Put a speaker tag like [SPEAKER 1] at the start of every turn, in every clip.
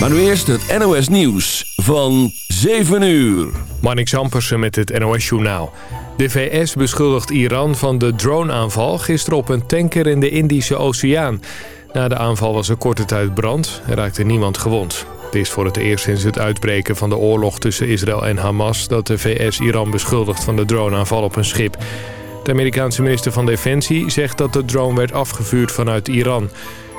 [SPEAKER 1] Maar nu eerst het NOS Nieuws van 7 uur.
[SPEAKER 2] Marnix Ampersen met het NOS Journaal. De VS beschuldigt Iran van de droneaanval gisteren op een tanker in de Indische Oceaan. Na de aanval was er korte tijd brand en raakte niemand gewond. Het is voor het eerst sinds het uitbreken van de oorlog tussen Israël en Hamas... dat de VS Iran beschuldigt van de droneaanval op een schip. De Amerikaanse minister van Defensie zegt dat de drone werd afgevuurd vanuit Iran.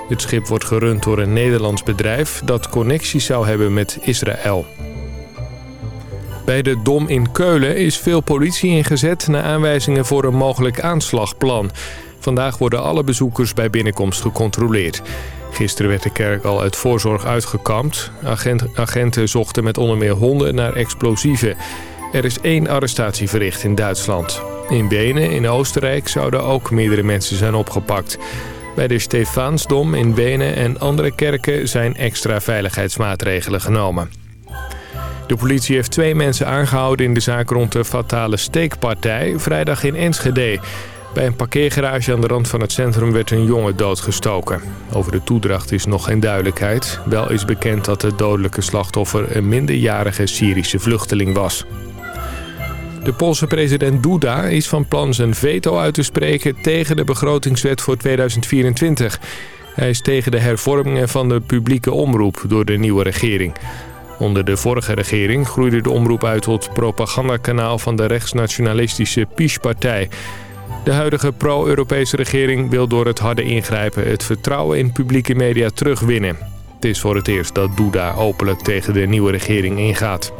[SPEAKER 2] Het schip wordt gerund door een Nederlands bedrijf dat connecties zou hebben met Israël. Bij de Dom in Keulen is veel politie ingezet... na aanwijzingen voor een mogelijk aanslagplan. Vandaag worden alle bezoekers bij binnenkomst gecontroleerd. Gisteren werd de kerk al uit voorzorg uitgekampt. agenten zochten met onder meer honden naar explosieven. Er is één arrestatie verricht in Duitsland. In Wenen in Oostenrijk zouden ook meerdere mensen zijn opgepakt. Bij de Stefaansdom in Wenen en andere kerken zijn extra veiligheidsmaatregelen genomen. De politie heeft twee mensen aangehouden in de zaak rond de fatale steekpartij... vrijdag in Enschede. Bij een parkeergarage aan de rand van het centrum werd een jongen doodgestoken. Over de toedracht is nog geen duidelijkheid. Wel is bekend dat het dodelijke slachtoffer een minderjarige Syrische vluchteling was. De Poolse president Duda is van plan zijn veto uit te spreken tegen de begrotingswet voor 2024. Hij is tegen de hervormingen van de publieke omroep door de nieuwe regering. Onder de vorige regering groeide de omroep uit tot propagandakanaal van de rechtsnationalistische PiS-partij. De huidige pro-Europese regering wil door het harde ingrijpen het vertrouwen in publieke media terugwinnen. Het is voor het eerst dat Duda openlijk tegen de nieuwe regering ingaat.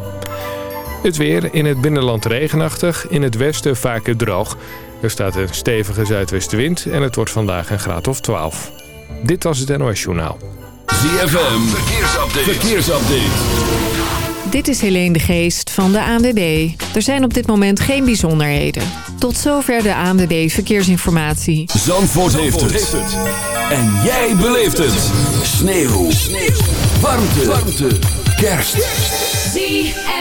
[SPEAKER 2] Het weer in het binnenland regenachtig, in het westen vaker droog. Er staat een stevige zuidwestenwind en het wordt vandaag een graad of 12. Dit was het NOS Journaal.
[SPEAKER 1] ZFM, verkeersupdate. verkeersupdate.
[SPEAKER 3] Dit is Helene de Geest van de ANWB. Er zijn op dit moment geen bijzonderheden. Tot zover de ANWB Verkeersinformatie.
[SPEAKER 1] Zandvoort, heeft, het. En jij beleeft het. Sneeuw. Sneeuw. Warmte. Warmte. Kerst.
[SPEAKER 4] ZFM.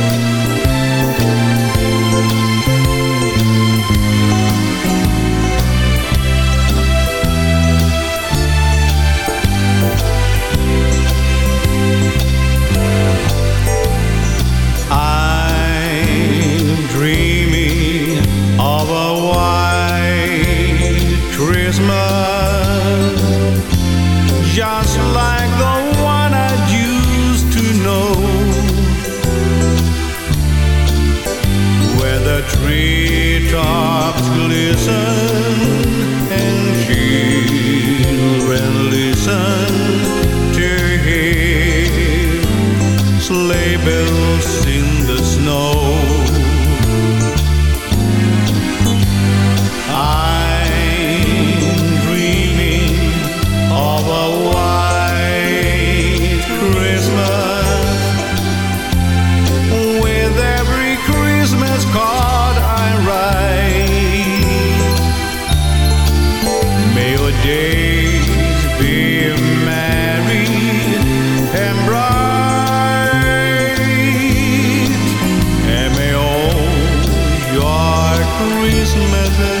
[SPEAKER 5] Treetops glisten and children listen
[SPEAKER 6] reason, method.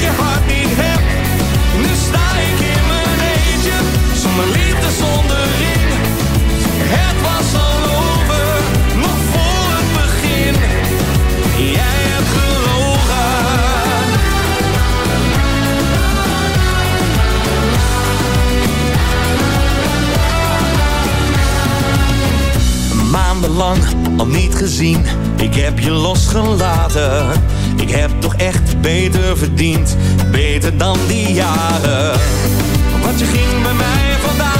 [SPEAKER 6] je heartbeat heb. Nu sta ik in mijn eentje, zonder liefde, zonder ring. Het was al over, nog voor het begin. Jij hebt gelogen. Maandenlang al niet gezien, ik heb je losgelaten ik heb toch echt beter verdiend, beter dan die jaren. Wat je ging bij mij vandaag.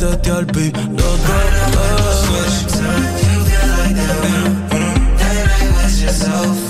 [SPEAKER 4] dat jij bij
[SPEAKER 1] dat was.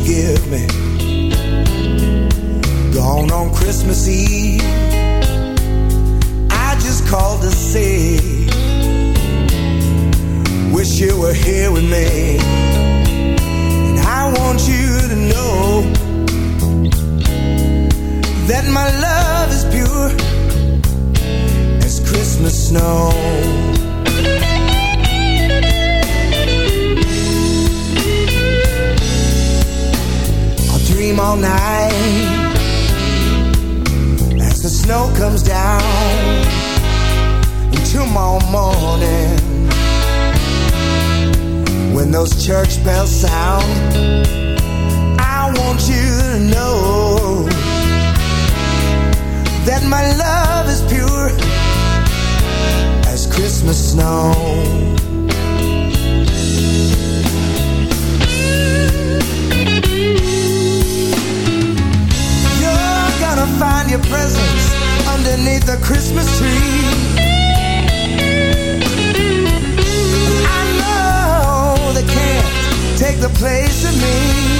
[SPEAKER 7] Forgive me. Gone on Christmas Eve. I just called to say, wish you were here with me. And I want you to know that my love is pure as Christmas snow. Dream all night as the snow comes down tomorrow morning when those church bells sound. I want you to know that my love is pure as Christmas snow. Find your presents underneath the Christmas tree. I know they can't take the place of me.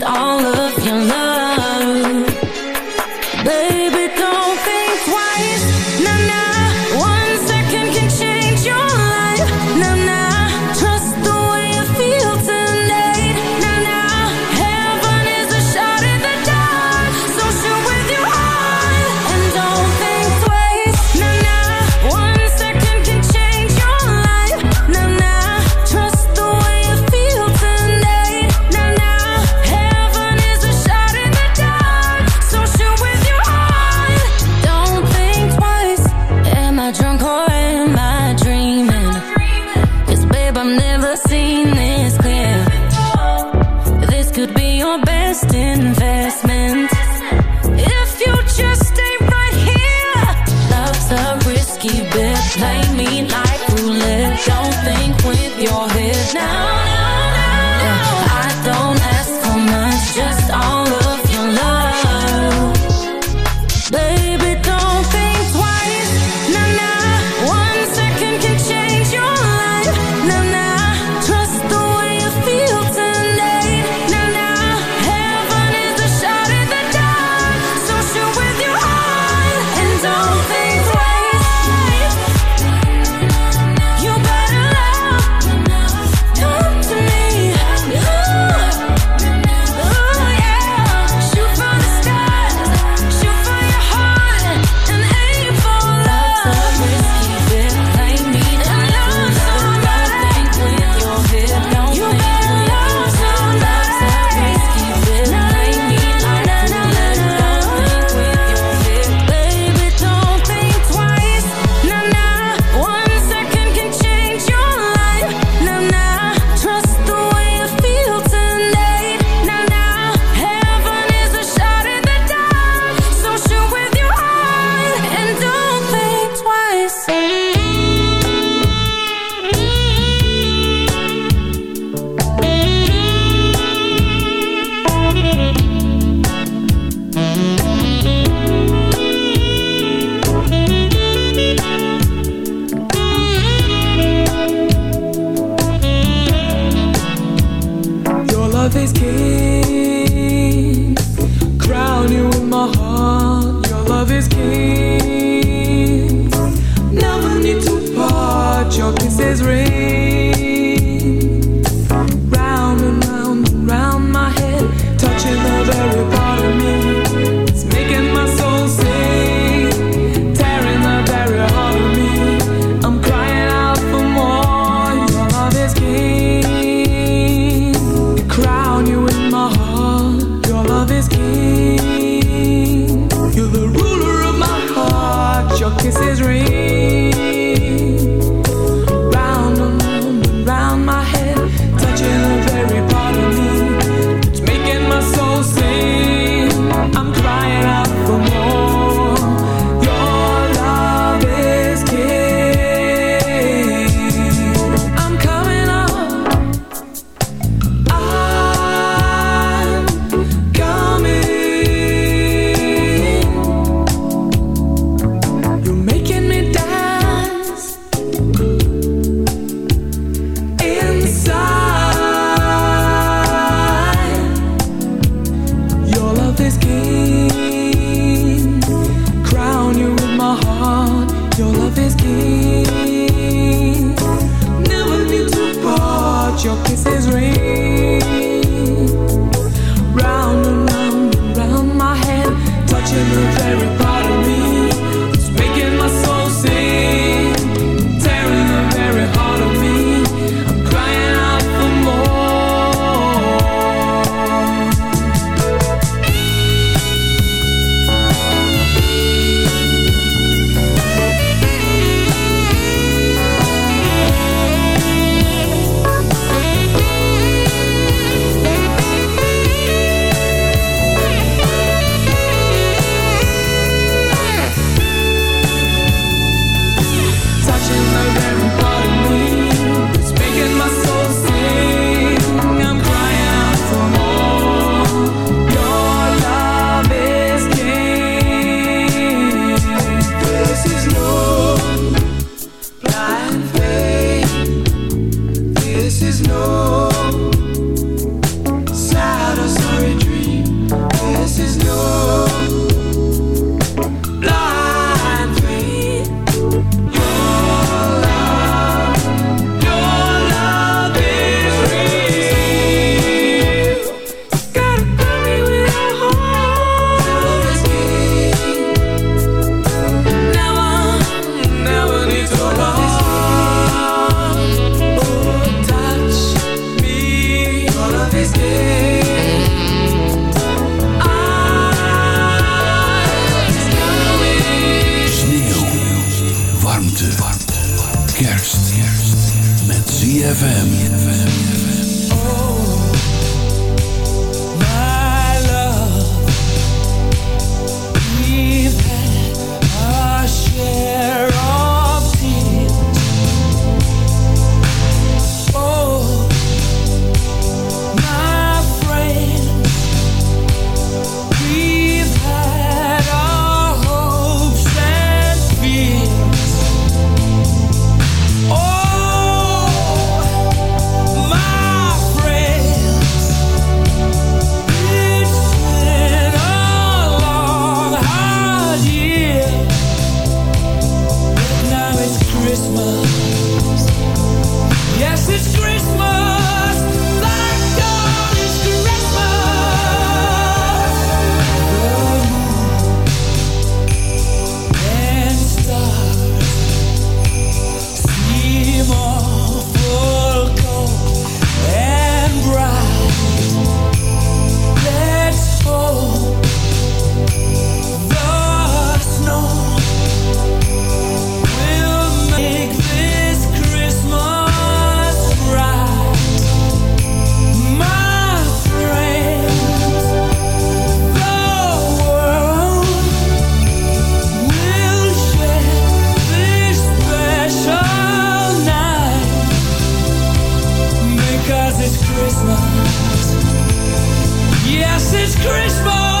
[SPEAKER 8] yes, it's Christmas.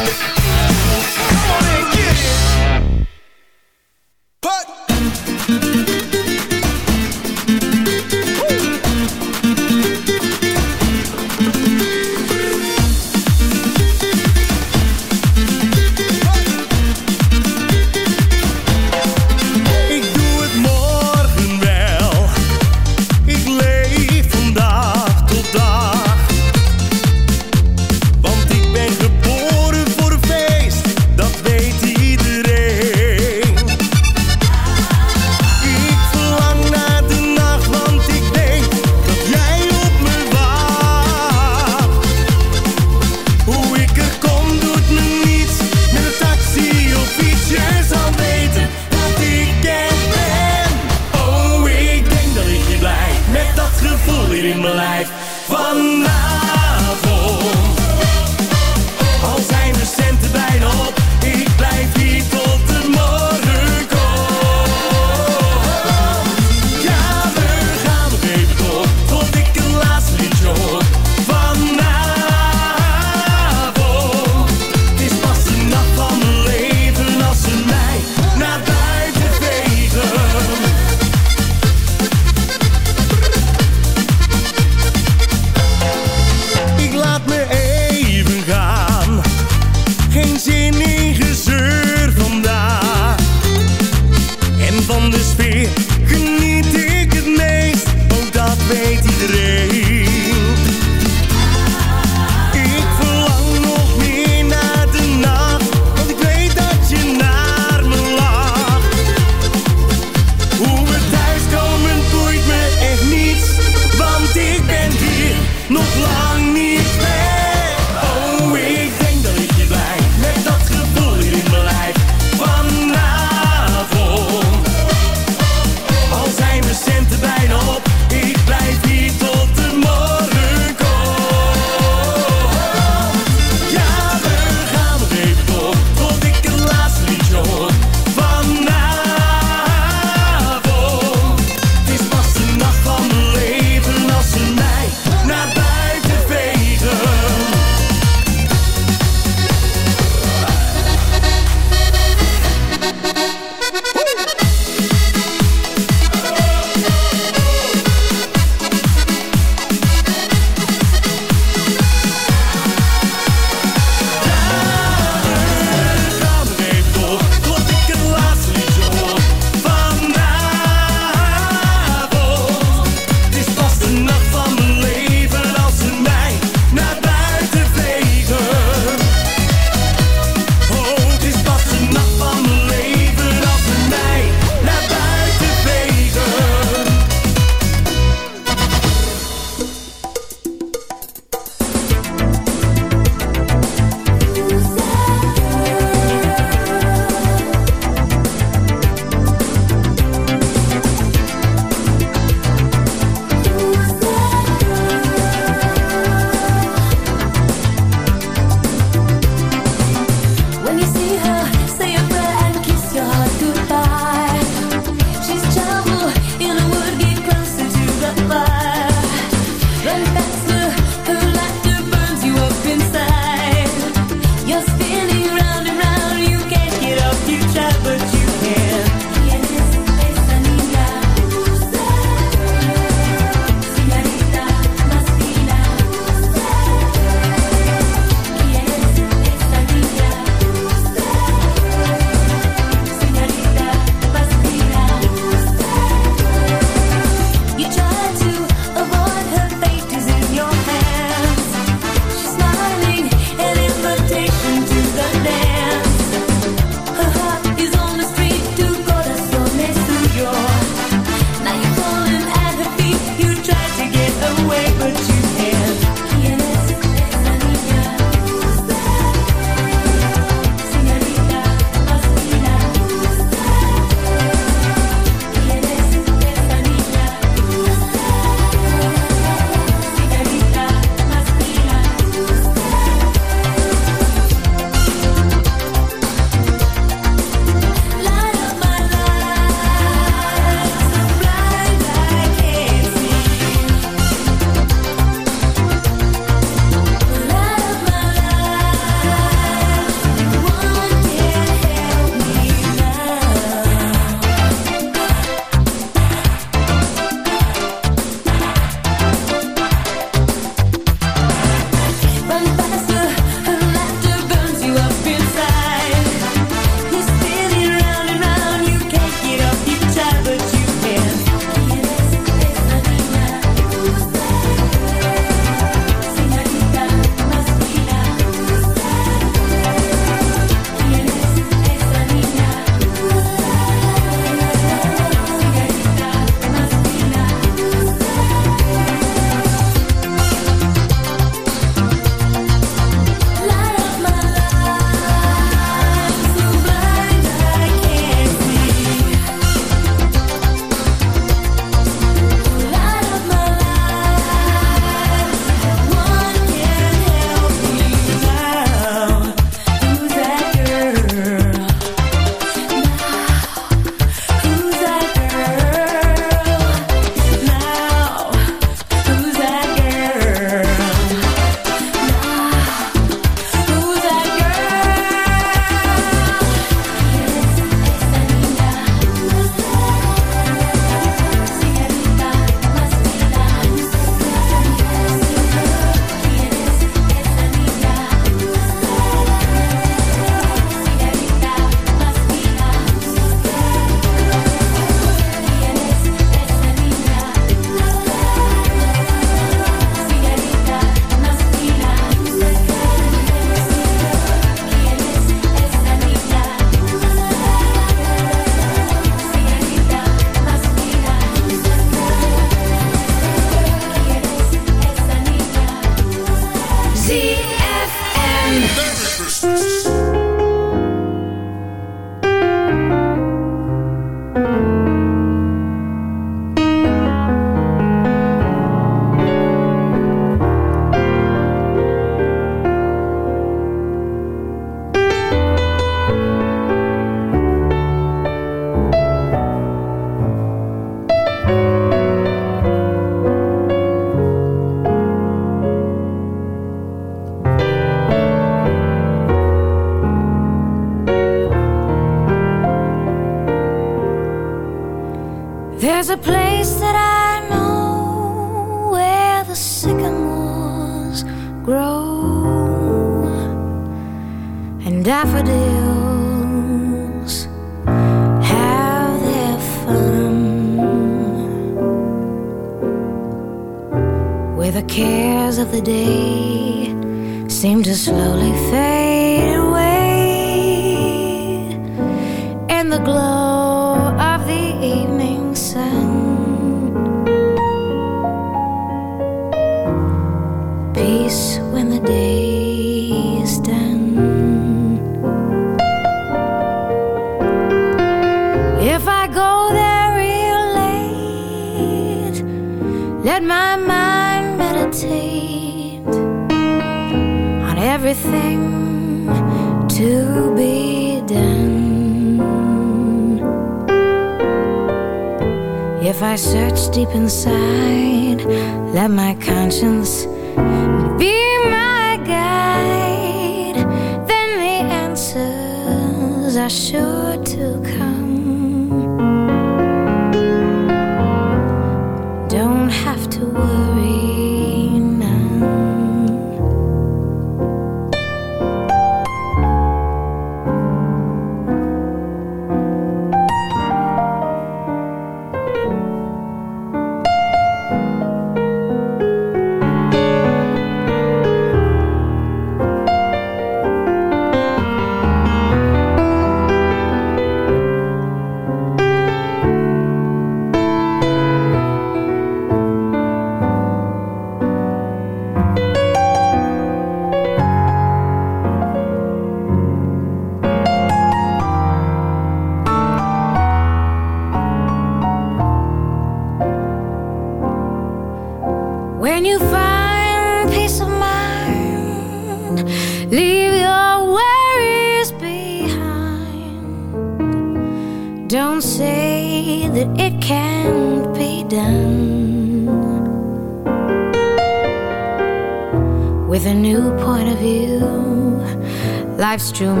[SPEAKER 9] Life's true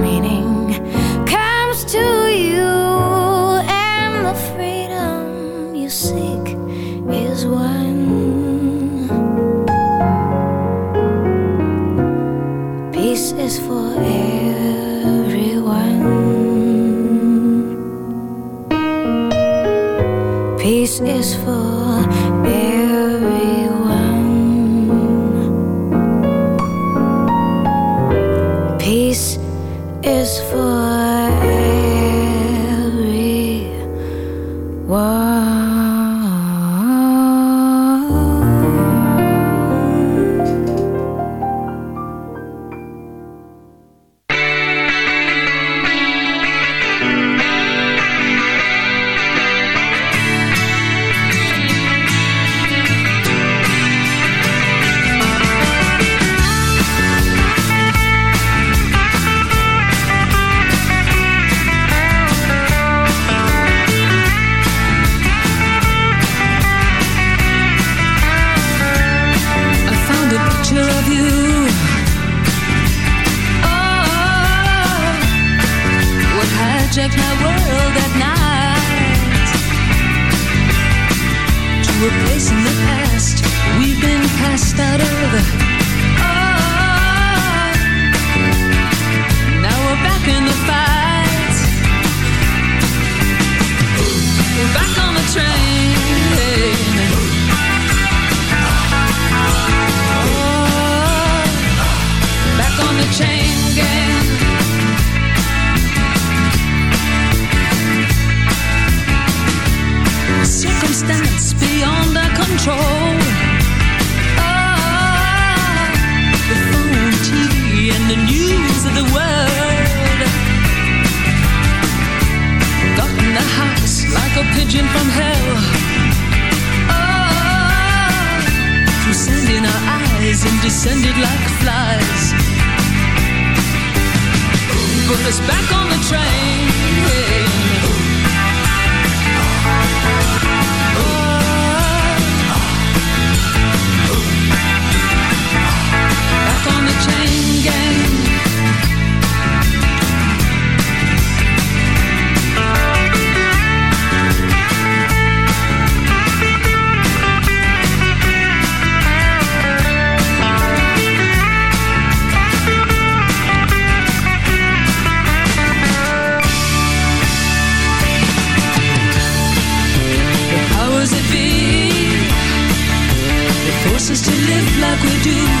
[SPEAKER 9] do.